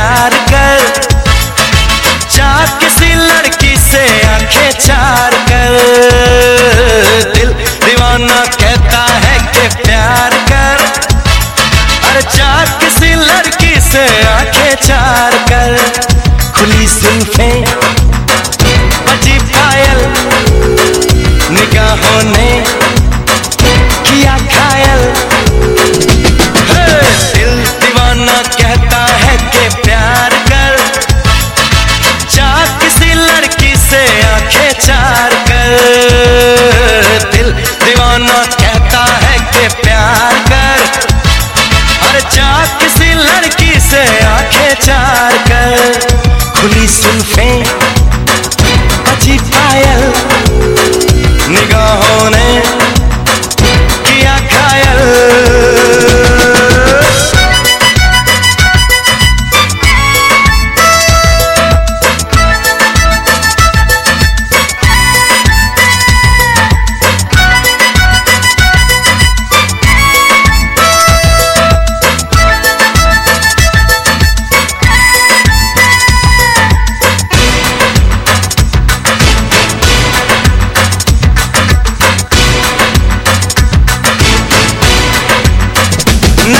प्यार कर। चार किसी लड़की से आँखें चार कर। दिल दीवाना कहता है कि प्यार कर। अरे चार किसी लड़की से आँखें चार कर। खुली सुल्फें बजी पायल, निगाहों ने चार कर खुली सुल्फें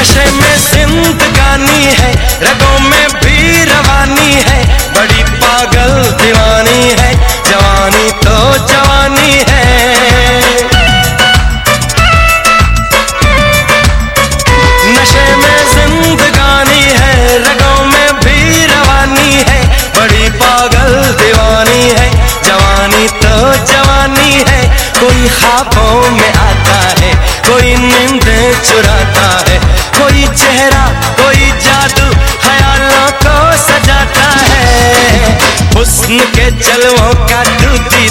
नशे में गानी है रगों में ख्वाबों में आता है, कोई नींद चुराता है, कोई चेहरा, कोई जादू ख्यालों को सजाता है। उसके के जलवों का दूती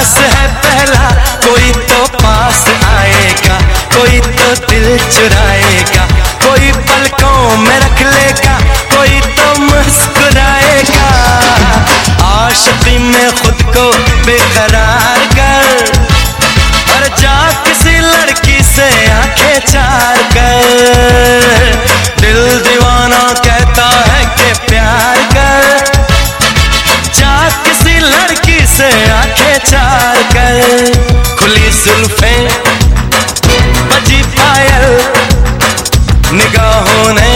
सांस है पहला कोई तो पास आएगा कोई तो दिल चुराएगा। जुल्फे अजीब पायल निगाहों ने